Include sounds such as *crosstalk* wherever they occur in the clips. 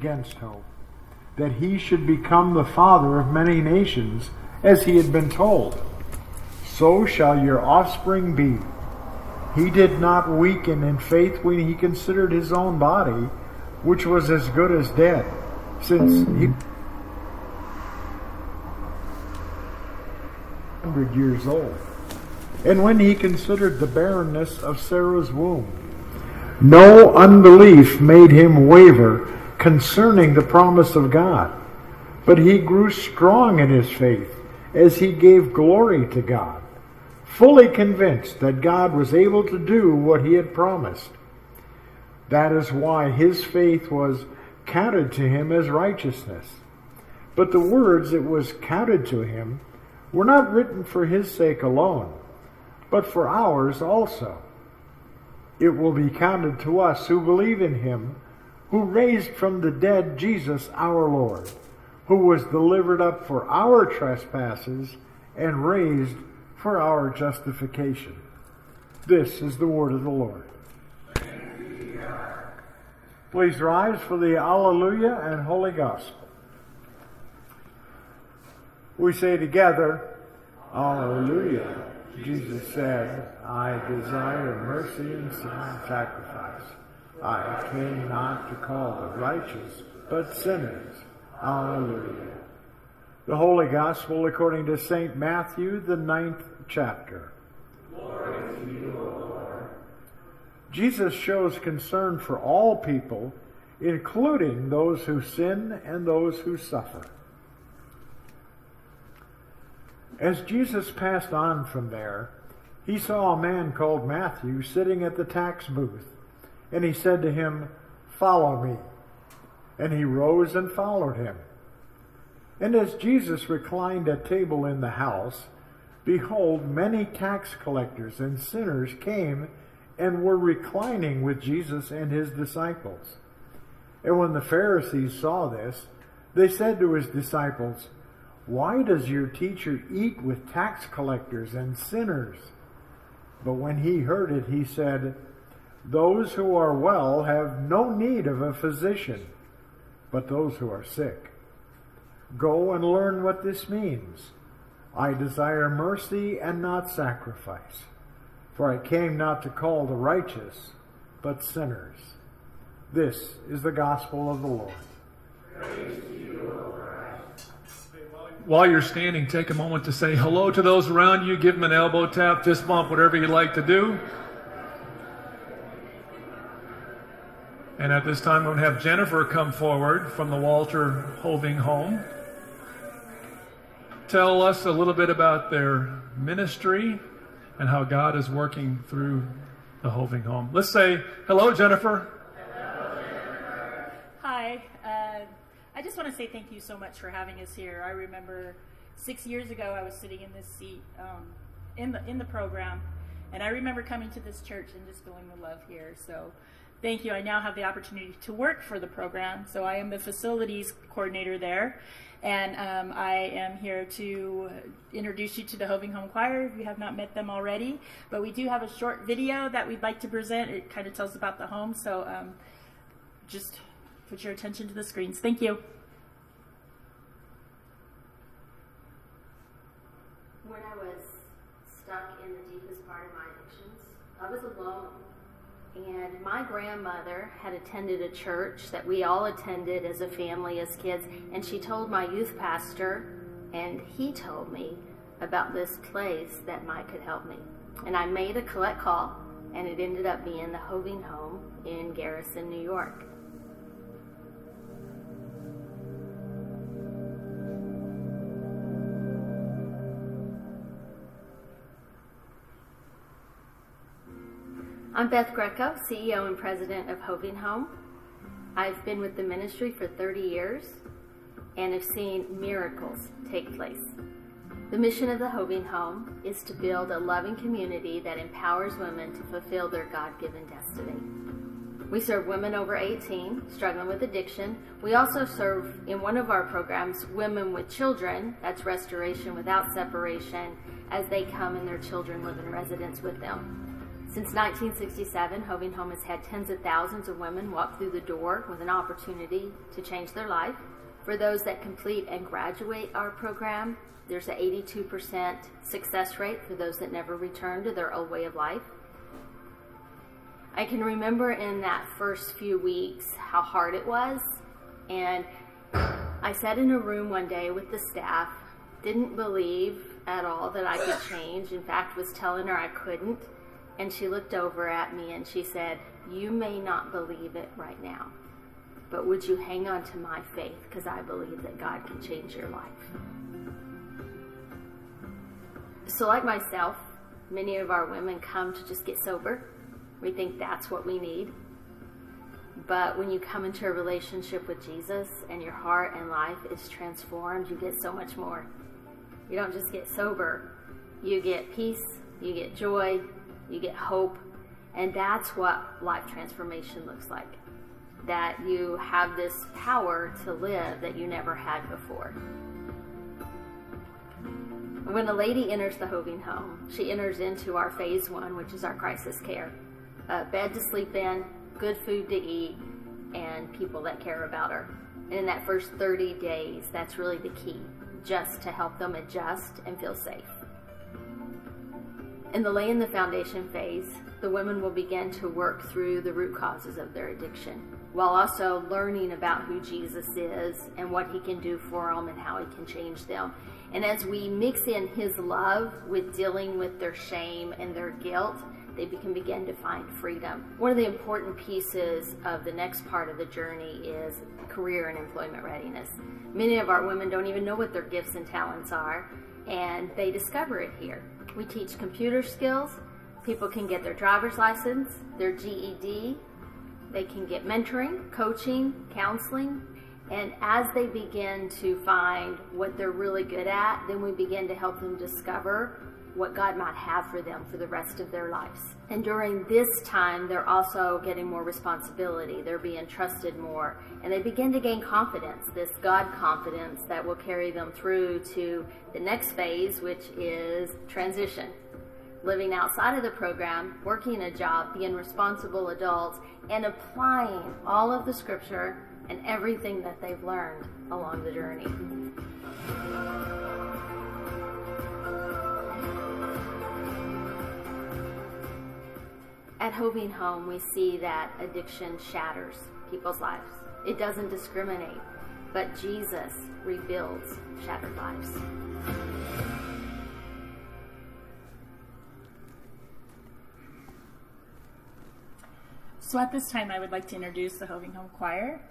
against hope, that he should become the father of many nations, as he had been told. So shall your offspring be. He did not weaken in faith when he considered his own body, which was as good as dead, since he hundred years old. And when he considered the barrenness of Sarah's womb, no unbelief made him waver concerning the promise of God. But he grew strong in his faith as he gave glory to God, fully convinced that God was able to do what he had promised. That is why his faith was counted to him as righteousness. But the words it was counted to him were not written for his sake alone, but for ours also. It will be counted to us who believe in him who raised from the dead Jesus our Lord, who was delivered up for our trespasses and raised for our justification. This is the word of the Lord. Please rise for the Alleluia and Holy Gospel. We say together, Alleluia. Jesus said, I desire mercy and sacrifice. I came not to call the righteous, but sinners. Alleluia. The Holy Gospel according to St. Matthew, the ninth chapter. Jesus shows concern for all people, including those who sin and those who suffer. As Jesus passed on from there, he saw a man called Matthew sitting at the tax booth and he said to him, Follow me. And he rose and followed him. And as Jesus reclined at table in the house, behold, many tax collectors and sinners came and were reclining with Jesus and his disciples. And when the Pharisees saw this, they said to his disciples, Why does your teacher eat with tax collectors and sinners? But when he heard it, he said, those who are well have no need of a physician, but those who are sick. Go and learn what this means. I desire mercy and not sacrifice, for I came not to call the righteous, but sinners. This is the gospel of the Lord. While you're standing, take a moment to say hello to those around you. Give them an elbow tap, fist bump, whatever you like to do. And at this time, we're going to have Jennifer come forward from the Walter Hoving Home. Tell us a little bit about their ministry and how God is working through the Hoving Home. Let's say hello, Jennifer. Hello, Jennifer. Hi. Uh, I just want to say thank you so much for having us here. I remember six years ago, I was sitting in this seat um, in the in the program, and I remember coming to this church and just feeling the love here. So Thank you. I now have the opportunity to work for the program. So I am the facilities coordinator there. And um, I am here to introduce you to the Hoving Home Choir if you have not met them already. But we do have a short video that we'd like to present. It kind of tells about the home. So um, just put your attention to the screens. Thank you. When I was stuck in the deepest part of my addictions, I was alone and my grandmother had attended a church that we all attended as a family, as kids. And she told my youth pastor, and he told me about this place that might could help me. And I made a collect call, and it ended up being the Hoving Home in Garrison, New York. I'm Beth Greco, CEO and President of Hoving Home. I've been with the ministry for 30 years and have seen miracles take place. The mission of the Hoving Home is to build a loving community that empowers women to fulfill their God given destiny. We serve women over 18 struggling with addiction. We also serve in one of our programs women with children, that's restoration without separation, as they come and their children live in residence with them. Since 1967, Hoving Home has had tens of thousands of women walk through the door with an opportunity to change their life. For those that complete and graduate our program, there's an 82% success rate for those that never return to their old way of life. I can remember in that first few weeks how hard it was. And I sat in a room one day with the staff, didn't believe at all that I could change. In fact, was telling her I couldn't. And she looked over at me and she said, You may not believe it right now, but would you hang on to my faith? Because I believe that God can change your life. So, like myself, many of our women come to just get sober. We think that's what we need. But when you come into a relationship with Jesus and your heart and life is transformed, you get so much more. You don't just get sober, you get peace, you get joy, you get hope, and that's what life transformation looks like. That you have this power to live that you never had before. When a lady enters the Hoving home, she enters into our phase one, which is our crisis care. A bed to sleep in, good food to eat, and people that care about her. And in that first 30 days, that's really the key, just to help them adjust and feel safe. In the laying the foundation phase, the women will begin to work through the root causes of their addiction while also learning about who Jesus is and what he can do for them and how he can change them. And as we mix in his love with dealing with their shame and their guilt, they can begin to find freedom. One of the important pieces of the next part of the journey is career and employment readiness. Many of our women don't even know what their gifts and talents are, and they discover it here. We teach computer skills. People can get their driver's license, their GED. They can get mentoring, coaching, counseling. And as they begin to find what they're really good at, then we begin to help them discover what God might have for them for the rest of their lives. And during this time, they're also getting more responsibility. They're being trusted more. And they begin to gain confidence, this God confidence that will carry them through to the next phase, which is transition. Living outside of the program, working a job, being responsible adults, and applying all of the scripture and everything that they've learned along the journey. At Hoving Home, we see that addiction shatters people's lives. It doesn't discriminate, but Jesus rebuilds shattered lives. So at this time, I would like to introduce the Hoving Home Choir.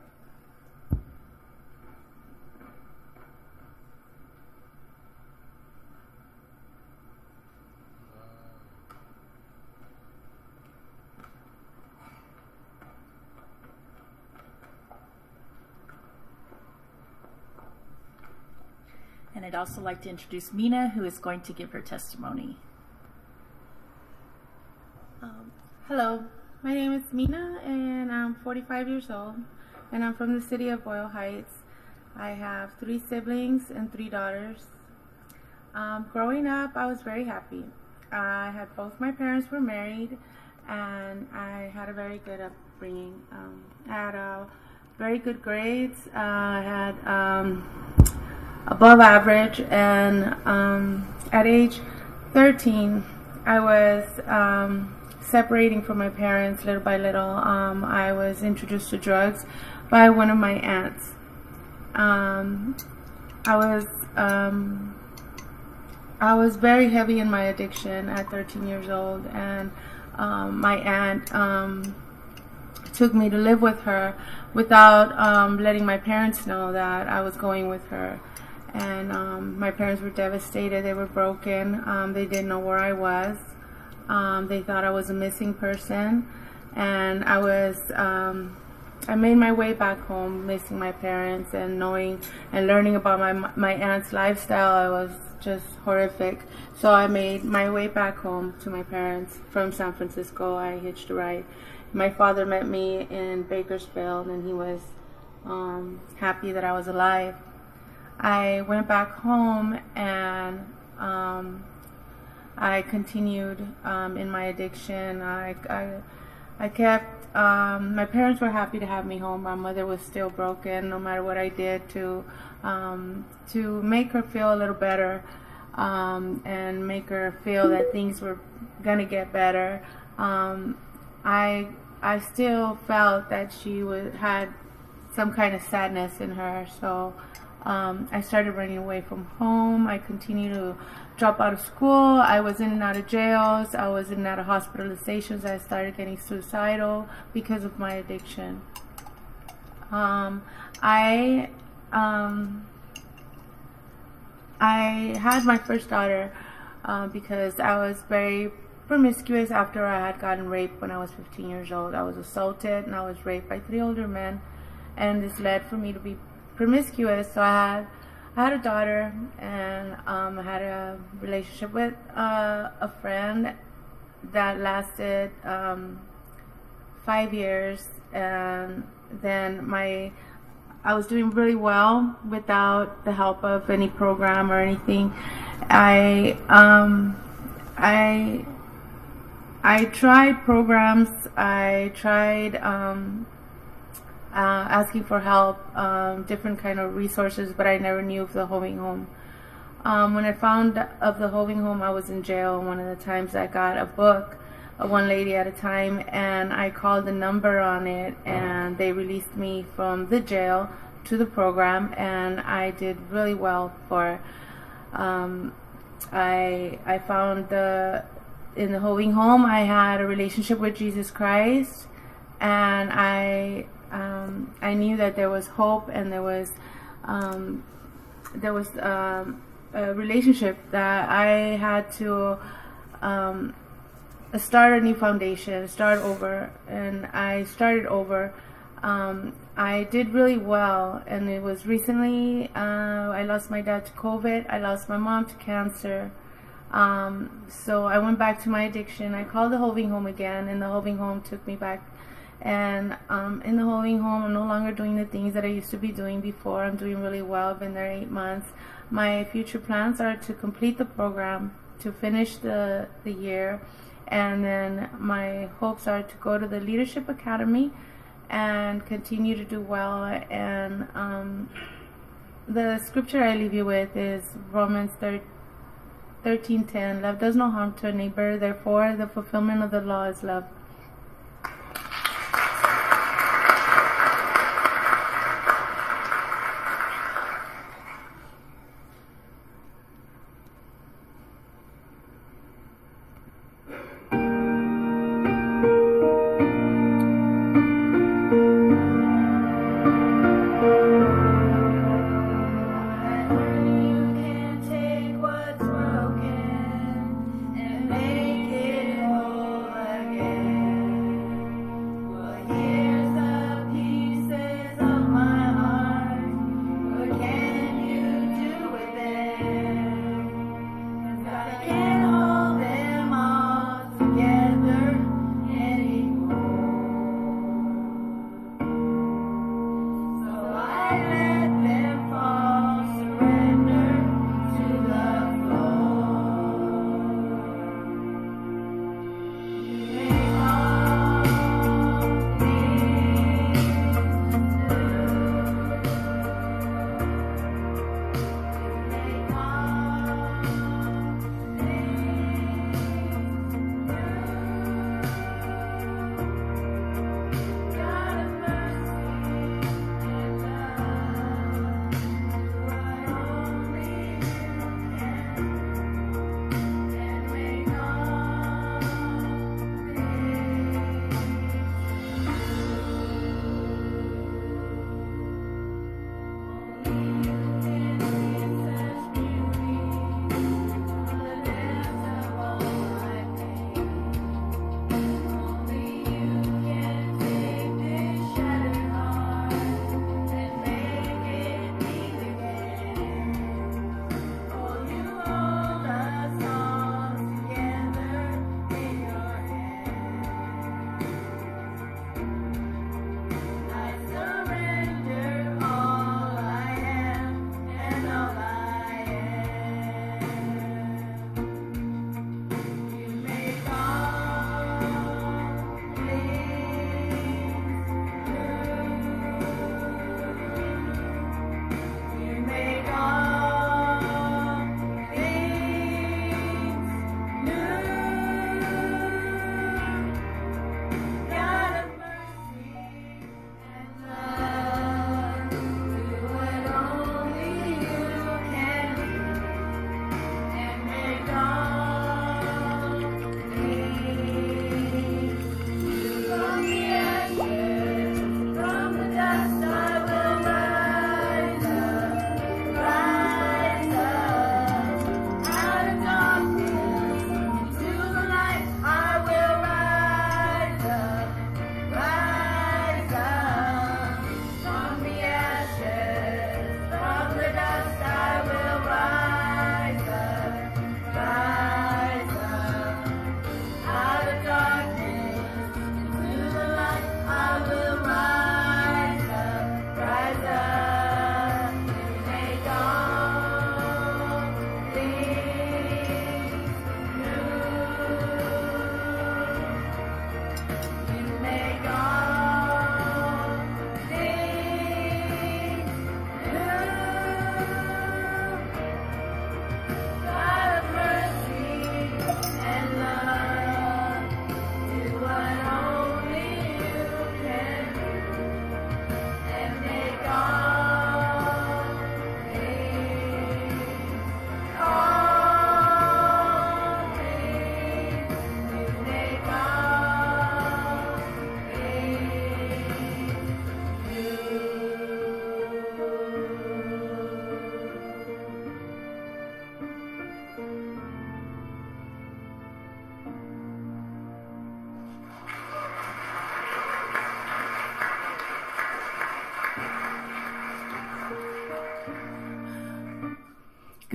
Also like to introduce Mina, who is going to give her testimony. Um, hello, my name is Mina, and I'm 45 years old, and I'm from the city of Boyle Heights. I have three siblings and three daughters. Um, growing up, I was very happy. I had both my parents were married, and I had a very good upbringing. Um, I had a very good grades. Uh, I had um, above average, and um, at age 13, I was um, separating from my parents little by little. Um, I was introduced to drugs by one of my aunts. Um, I was um, I was very heavy in my addiction at 13 years old, and um, my aunt took me to live with her without um, letting my parents know that I was going with her and um, my parents were devastated. They were broken. Um, they didn't know where I was. Um, they thought I was a missing person, and I was. Um, I made my way back home, missing my parents, and knowing and learning about my my aunt's lifestyle. I was just horrific. So I made my way back home to my parents from San Francisco. I hitched a ride. My father met me in Bakersfield, and he was um, happy that I was alive. I went back home and um, I continued um, in my addiction. I, I, I kept, um, my parents were happy to have me home. My mother was still broken no matter what I did to, um, to make her feel a little better um, and make her feel that things were going to get better. Um, I, I still felt that she had some kind of sadness in her. So um, I started running away from home. I continued to drop out of school. I was in and out of jails. I was in and out of hospitalizations. I started getting suicidal because of my addiction. Um, I um, I had my first daughter uh, because I was very promiscuous after I had gotten raped when I was 15 years old. I was assaulted and I was raped by three older men, and this led for me to be promiscuous. So I had I had a daughter, and um, I had a relationship with uh, a friend that lasted um, five years, and then my I was doing really well without the help of any program or anything. I um, I I tried programs. I tried um, uh, asking for help, um, different kind of resources, but I never knew of the Hoving Home. Um, when I found of the Hoving Home, I was in jail. One of the times I got a book, uh, one lady at a time, and I called the number on it, and they released me from the jail to the program, and I did really well for. Um, I I found the in the Hoving Home. I had a relationship with Jesus Christ, and I um, I knew that there was hope and there was um, there was um, a relationship that I had to um, start a new foundation, start over, and I started over. Um, I did really well, and it was recently uh, I lost my dad to COVID. I lost my mom to cancer. Um, so I went back to my addiction. I called the Hoving Home again, and the Hoving Home took me back and um, in the Hoving Home, I'm no longer doing the things that I used to be doing before. I'm doing really well. I've been there eight months. My future plans are to complete the program, to finish the, the year, and then my hopes are to go to the Leadership Academy and continue to do well. And um, the scripture I leave you with is Romans 13, 10. Love does no harm to a neighbor, therefore, the fulfillment of the law is love.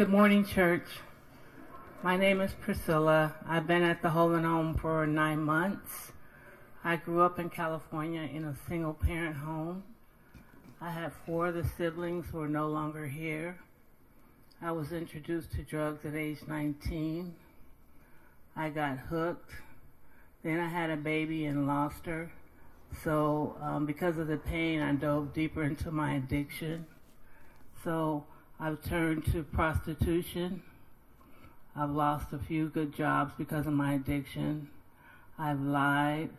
Good morning, church. My name is Priscilla. I've been at the Hoving Home for nine months. I grew up in California in a single parent home. I have four of the siblings who are no longer here. I was introduced to drugs at age 19. I got hooked. Then I had a baby and lost her. So, um, because of the pain, I dove deeper into my addiction. So, I've turned to prostitution. I've lost a few good jobs because of my addiction. I've lied.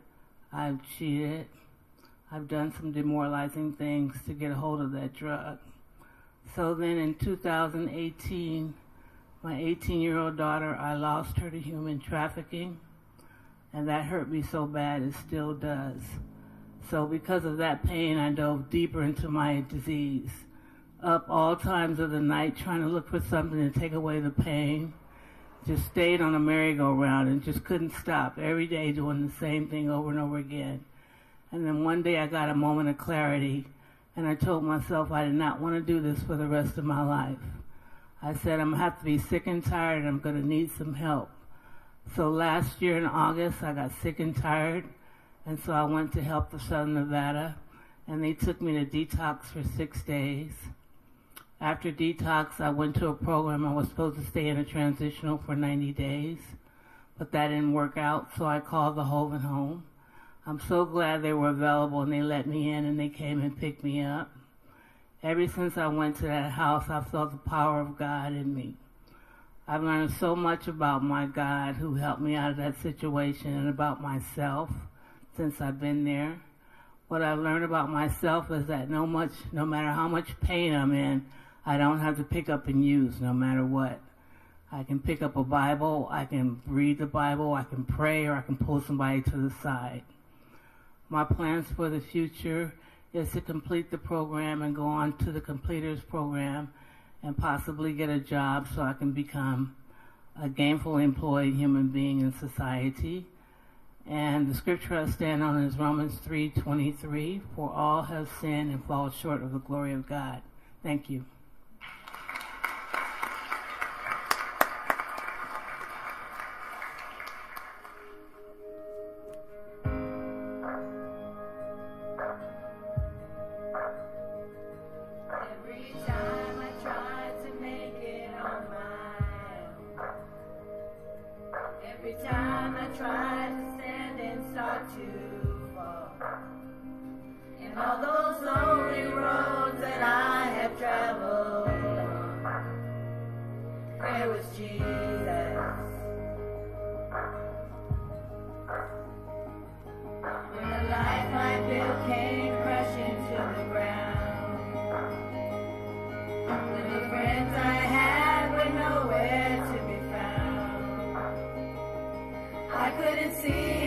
I've cheated. I've done some demoralizing things to get a hold of that drug. So then in 2018, my 18 year old daughter, I lost her to human trafficking, and that hurt me so bad it still does. So because of that pain, I dove deeper into my disease, up all times of the night trying to look for something to take away the pain. Just stayed on a merry-go-round and just couldn't stop every day doing the same thing over and over again. And then one day I got a moment of clarity and I told myself I did not want to do this for the rest of my life. I said I'm going to have to be sick and tired and I'm going to need some help. So last year in August, I got sick and tired, and so I went to Help of Southern Nevada, and they took me to detox for six days. After detox, I went to a program. I was supposed to stay in a transitional for 90 days, but that didn't work out, so I called the Hoving Home. I'm so glad they were available and they let me in and they came and picked me up. Ever since I went to that house, I've felt the power of God in me. I've learned so much about my God who helped me out of that situation and about myself since I've been there. What I've learned about myself is that no much, no matter how much pain I'm in, I don't have to pick up and use no matter what. I can pick up a Bible, I can read the Bible, I can pray, or I can pull somebody to the side. My plans for the future is to complete the program and go on to the completers program and possibly get a job so I can become a gainfully employed human being in society. And the scripture I stand on is Romans 3:23, for all have sinned and fall short of the glory of God. Thank you. Valleys.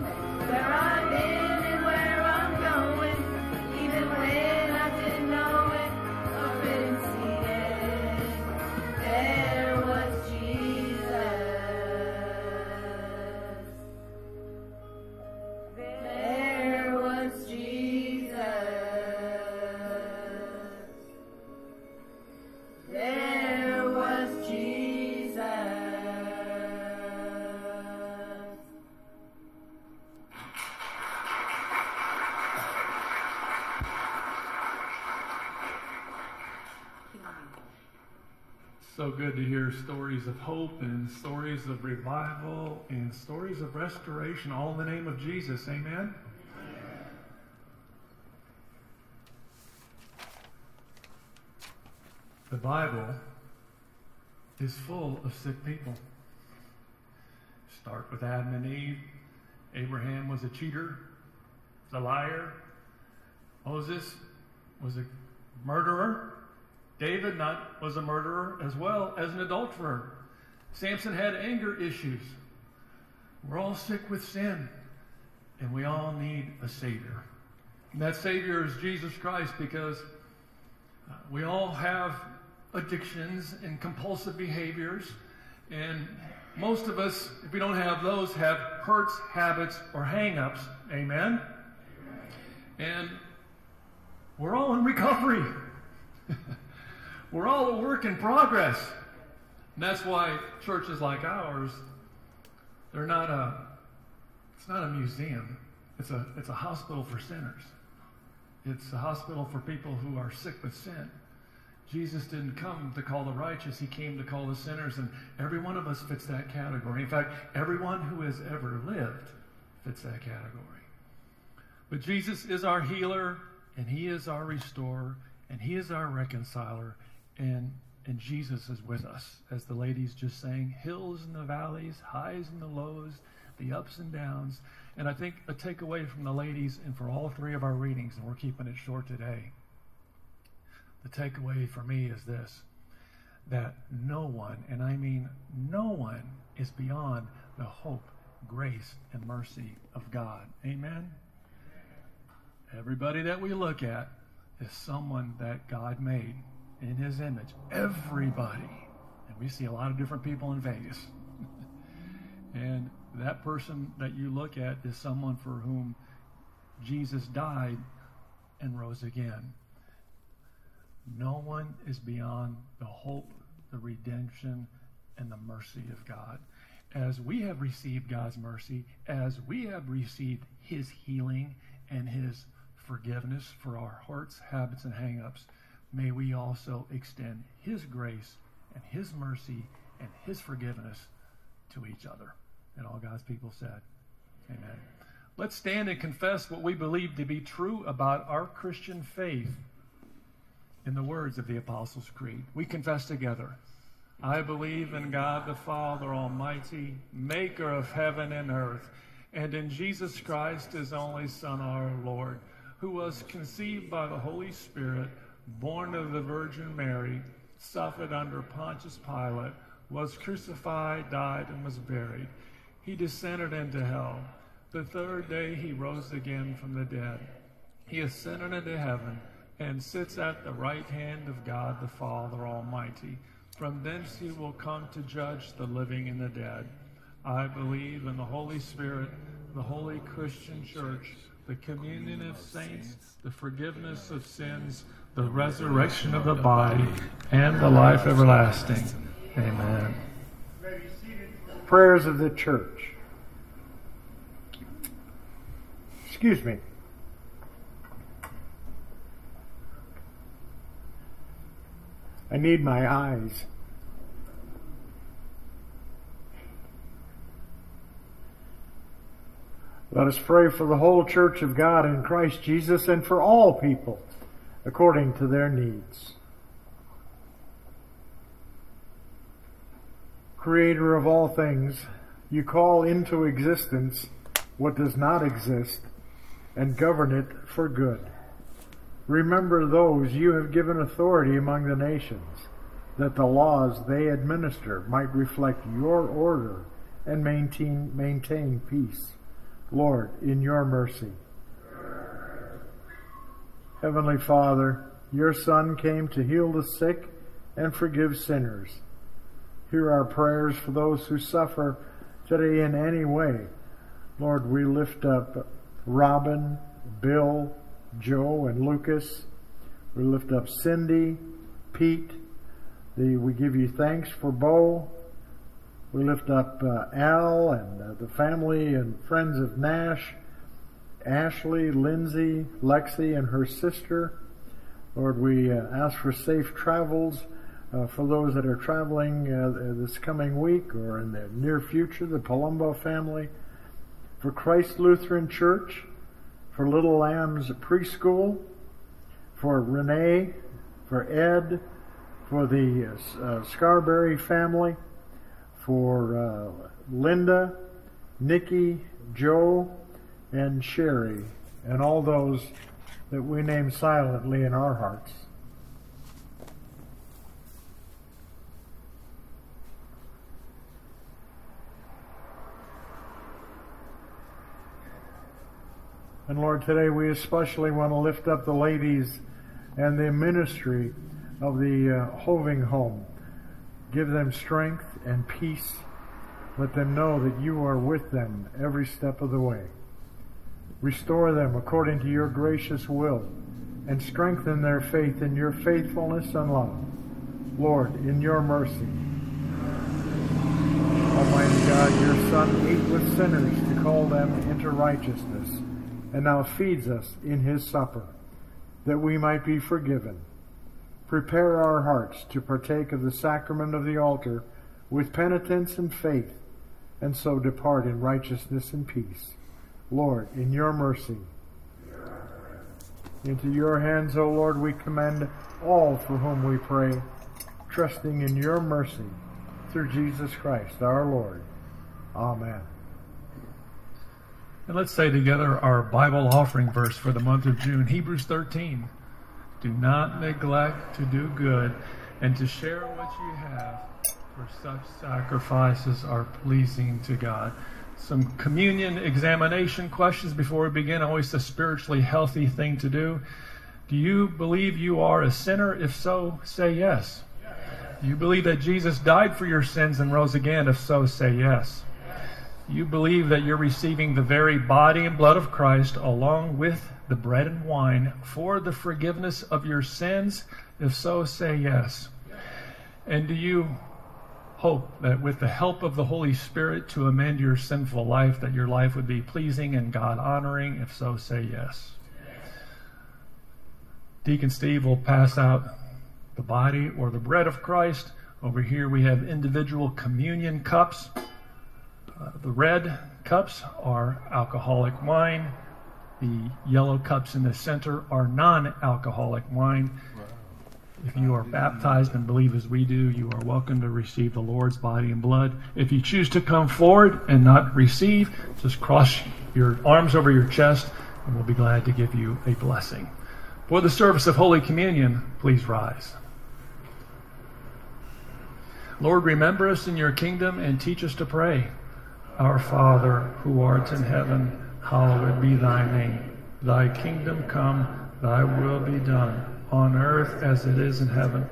Amen. Good to hear stories of hope and stories of revival and stories of restoration, all in the name of Jesus. Amen. The Bible is full of sick people. Start with Adam and Eve. Abraham was a cheater, a liar. Moses was a murderer. David not, was a murderer as well as an adulterer. Samson had anger issues. We're all sick with sin, and we all need a Savior. And that Savior is Jesus Christ because uh, we all have addictions and compulsive behaviors, and most of us, if we don't have those, have hurts, habits, or hang ups. Amen? And we're all in recovery. *laughs* we're all a work in progress. And that's why churches like ours, they're not a it's not a museum. It's a it's a hospital for sinners. It's a hospital for people who are sick with sin. Jesus didn't come to call the righteous, he came to call the sinners, and every one of us fits that category. In fact, everyone who has ever lived fits that category. But Jesus is our healer, and he is our restorer, and he is our reconciler, and and Jesus is with us, as the ladies just saying, hills and the valleys, highs and the lows, the ups and downs. And I think a takeaway from the ladies and for all three of our readings, and we're keeping it short today, the takeaway for me is this that no one, and I mean no one, is beyond the hope, grace, and mercy of God. Amen? Everybody that we look at is someone that God made in his image. Everybody. And we see a lot of different people in Vegas. *laughs* and that person that you look at is someone for whom Jesus died and rose again. No one is beyond the hope, the redemption, and the mercy of God. As we have received God's mercy, as we have received His healing and His forgiveness for our hearts, habits, and hangups, may we also extend His grace and His mercy and His forgiveness to each other. And all God's people said, Amen. Let's stand and confess what we believe to be true about our Christian faith in the words of the Apostles' Creed. We confess together. I believe in God the Father Almighty, maker of heaven and earth, and in Jesus Christ, his only Son, our Lord, who was conceived by the Holy Spirit, born of the Virgin Mary, suffered under Pontius Pilate, was crucified, died, and was buried. He descended into hell. The third day he rose again from the dead. He ascended into heaven and sits at the right hand of God the Father Almighty. From thence he will come to judge the living and the dead. I believe in the Holy Spirit, the holy Christian church, the communion of saints, the forgiveness of sins, the resurrection of the body, and the life everlasting. Amen. Prayers of the church. Excuse me. I need my eyes. Let us pray for the whole church of God in Christ Jesus and for all people according to their needs. Creator of all things, you call into existence what does not exist and govern it for good. Remember those you have given authority among the nations, that the laws they administer might reflect your order and maintain, maintain peace. Lord, in your mercy. Heavenly Father, your Son came to heal the sick and forgive sinners. Hear our prayers for those who suffer today in any way. Lord, we lift up Robin, Bill, Joe, and Lucas. We lift up Cindy, Pete. The, we give you thanks for Bo. We lift up uh, Al and uh, the family and friends of Nash, Ashley, Lindsay, Lexi, and her sister. Lord, we uh, ask for safe travels uh, for those that are traveling uh, this coming week or in the near future, the Palumbo family, for Christ Lutheran Church, for Little Lambs Preschool, for Renee, for Ed, for the uh, Scarberry family, for uh, Linda, Nikki, Joe, and Sherry, and all those that we name silently in our hearts. And Lord, today we especially want to lift up the ladies and the ministry of the uh, Hoving Home. Give them strength and peace. Let them know that you are with them every step of the way. Restore them according to your gracious will and strengthen their faith in your faithfulness and love. Lord, in your mercy. Almighty God, your Son ate with sinners to call them into righteousness and now feeds us in his supper, that we might be forgiven. Prepare our hearts to partake of the sacrament of the altar with penitence and faith, and so depart in righteousness and peace. Lord, in your mercy, into your hands, O Lord, we commend all for whom we pray, trusting in your mercy through Jesus Christ our Lord. Amen. And let's say together our Bible offering verse for the month of June, Hebrews 13. Do not neglect to do good and to share what you have, for such sacrifices are pleasing to God. Some communion examination questions before we begin. Always a spiritually healthy thing to do. Do you believe you are a sinner? If so, say yes. You believe that Jesus died for your sins and rose again? If so, say yes you believe that you're receiving the very body and blood of Christ along with the bread and wine for the forgiveness of your sins? If so, say yes. And do you hope that with the help of the Holy Spirit to amend your sinful life, that your life would be pleasing and God honoring? If so, say yes. Deacon Steve will pass out the body or the bread of Christ. Over here we have individual communion cups. Uh, the red cups are alcoholic wine. The yellow cups in the center are non alcoholic wine. If you are baptized and believe as we do, you are welcome to receive the Lord's body and blood. If you choose to come forward and not receive, just cross your arms over your chest and we'll be glad to give you a blessing. For the service of Holy Communion, please rise. Lord, remember us in your kingdom and teach us to pray. Our Father, who art in heaven, hallowed be thy name. Thy kingdom come, thy will be done, on earth as it is in heaven.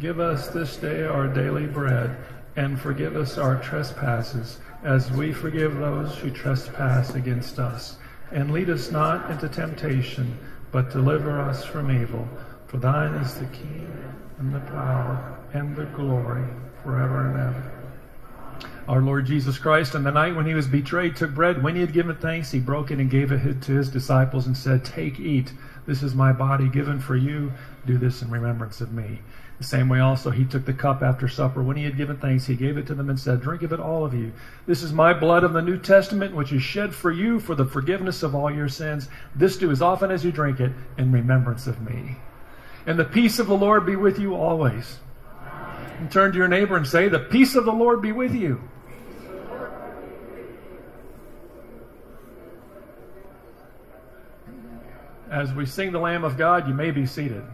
Give us this day our daily bread, and forgive us our trespasses, as we forgive those who trespass against us. And lead us not into temptation, but deliver us from evil. For thine is the kingdom, and the power, and the glory, forever and ever. Our Lord Jesus Christ, on the night when he was betrayed, took bread. When he had given thanks, he broke it and gave it to his disciples and said, Take, eat. This is my body given for you. Do this in remembrance of me. The same way also he took the cup after supper. When he had given thanks, he gave it to them and said, Drink of it, all of you. This is my blood of the New Testament, which is shed for you for the forgiveness of all your sins. This do as often as you drink it in remembrance of me. And the peace of the Lord be with you always. And turn to your neighbor and say, The peace of the Lord be with you. As we sing the Lamb of God, you may be seated.